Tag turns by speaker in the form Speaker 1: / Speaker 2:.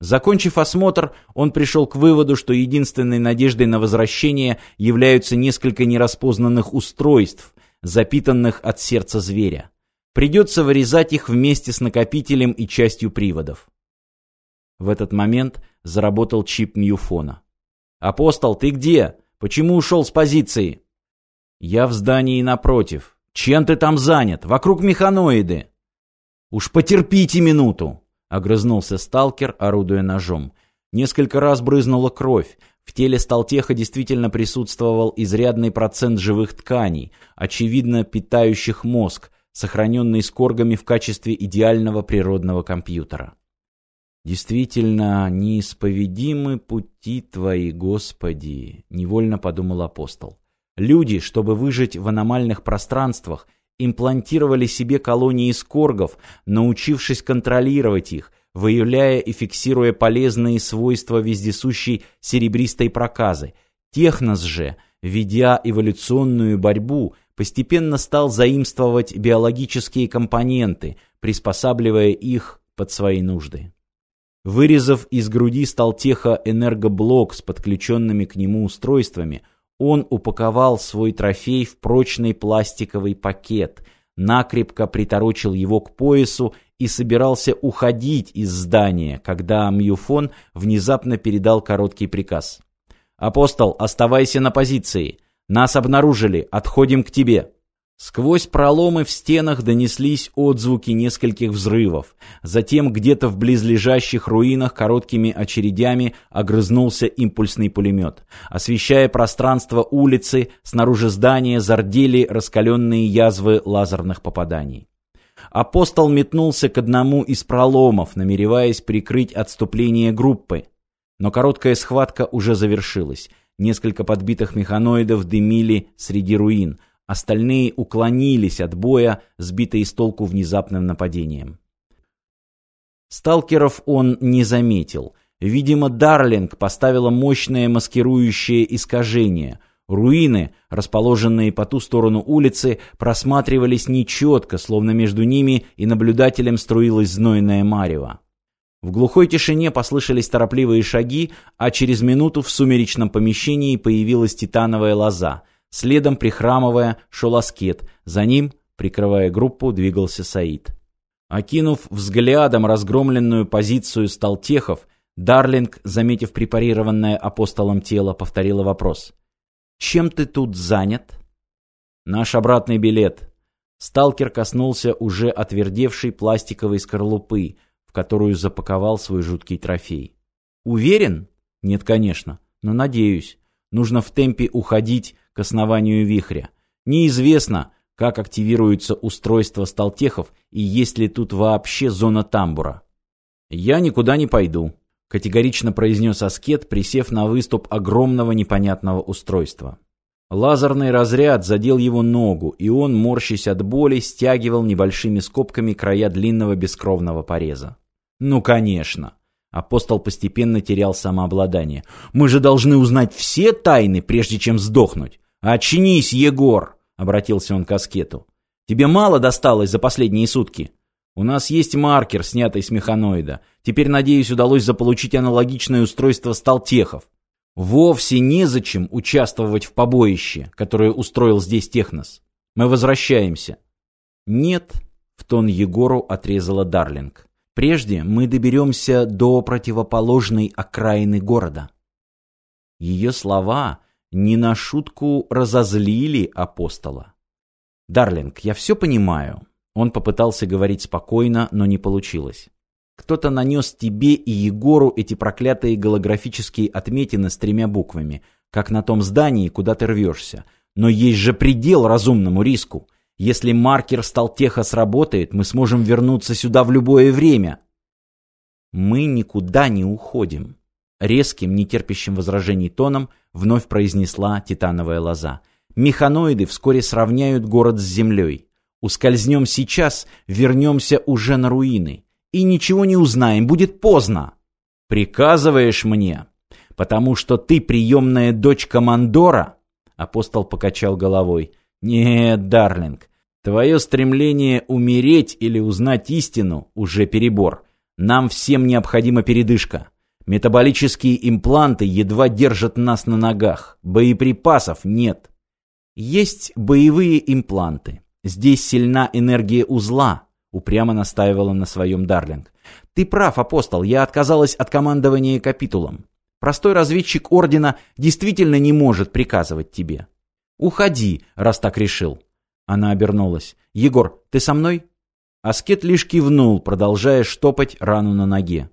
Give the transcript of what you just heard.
Speaker 1: Закончив осмотр, он пришел к выводу, что единственной надеждой на возвращение являются несколько нераспознанных устройств, запитанных от сердца зверя. Придется вырезать их вместе с накопителем и частью приводов. В этот момент заработал чип мьюфона. «Апостол, ты где? Почему ушел с позиции?» «Я в здании напротив. Чем ты там занят? Вокруг механоиды». «Уж потерпите минуту!» — огрызнулся сталкер, орудуя ножом. Несколько раз брызнула кровь. В теле Сталтеха действительно присутствовал изрядный процент живых тканей, очевидно питающих мозг, сохраненный скоргами в качестве идеального природного компьютера. «Действительно, неисповедимы пути Твои, Господи!» — невольно подумал апостол. Люди, чтобы выжить в аномальных пространствах, имплантировали себе колонии скоргов, научившись контролировать их, выявляя и фиксируя полезные свойства вездесущей серебристой проказы. Технос же, ведя эволюционную борьбу, постепенно стал заимствовать биологические компоненты, приспосабливая их под свои нужды. Вырезав из груди Сталтеха энергоблок с подключенными к нему устройствами, он упаковал свой трофей в прочный пластиковый пакет, накрепко приторочил его к поясу и собирался уходить из здания, когда Мьюфон внезапно передал короткий приказ. «Апостол, оставайся на позиции. Нас обнаружили. Отходим к тебе». Сквозь проломы в стенах донеслись отзвуки нескольких взрывов. Затем где-то в близлежащих руинах короткими очередями огрызнулся импульсный пулемет. Освещая пространство улицы, снаружи здания зардели раскаленные язвы лазерных попаданий. Апостол метнулся к одному из проломов, намереваясь прикрыть отступление группы. Но короткая схватка уже завершилась. Несколько подбитых механоидов дымили среди руин – Остальные уклонились от боя, сбитые с толку внезапным нападением. Сталкеров он не заметил. Видимо, Дарлинг поставила мощное маскирующее искажение. Руины, расположенные по ту сторону улицы, просматривались нечетко, словно между ними и наблюдателем струилась знойная марево. В глухой тишине послышались торопливые шаги, а через минуту в сумеречном помещении появилась титановая лоза. Следом, прихрамывая, шел аскет. За ним, прикрывая группу, двигался Саид. Окинув взглядом разгромленную позицию сталтехов, Дарлинг, заметив препарированное апостолом тело, повторила вопрос. «Чем ты тут занят?» «Наш обратный билет». Сталкер коснулся уже отвердевшей пластиковой скорлупы, в которую запаковал свой жуткий трофей. «Уверен?» «Нет, конечно, но надеюсь. Нужно в темпе уходить основанию вихря. Неизвестно, как активируется устройство сталтехов и есть ли тут вообще зона тамбура. «Я никуда не пойду», — категорично произнес Аскет, присев на выступ огромного непонятного устройства. Лазерный разряд задел его ногу, и он, морщась от боли, стягивал небольшими скобками края длинного бескровного пореза. «Ну, конечно!» Апостол постепенно терял самообладание. «Мы же должны узнать все тайны, прежде чем сдохнуть. Очнись, Егор!» — обратился он к аскету. «Тебе мало досталось за последние сутки? У нас есть маркер, снятый с механоида. Теперь, надеюсь, удалось заполучить аналогичное устройство сталтехов. Вовсе незачем участвовать в побоище, которое устроил здесь Технос. Мы возвращаемся». «Нет», — в тон Егору отрезала Дарлинг. Прежде мы доберемся до противоположной окраины города. Ее слова не на шутку разозлили апостола. «Дарлинг, я все понимаю». Он попытался говорить спокойно, но не получилось. Кто-то нанес тебе и Егору эти проклятые голографические отметины с тремя буквами, как на том здании, куда ты рвешься. Но есть же предел разумному риску. Если маркер Сталтеха сработает, мы сможем вернуться сюда в любое время. Мы никуда не уходим. Резким, нетерпящим возражений тоном вновь произнесла титановая лоза. Механоиды вскоре сравняют город с землей. Ускользнем сейчас, вернемся уже на руины. И ничего не узнаем, будет поздно. Приказываешь мне, потому что ты приемная дочь командора? Апостол покачал головой. Нет, Дарлинг, Твое стремление умереть или узнать истину уже перебор. Нам всем необходима передышка. Метаболические импланты едва держат нас на ногах. Боеприпасов нет. Есть боевые импланты. Здесь сильна энергия узла, упрямо настаивала на своем Дарлинг. Ты прав, апостол, я отказалась от командования капитулом. Простой разведчик Ордена действительно не может приказывать тебе. Уходи, раз так решил. Она обернулась. Егор, ты со мной? Аскет лишь кивнул, продолжая штопать рану на ноге.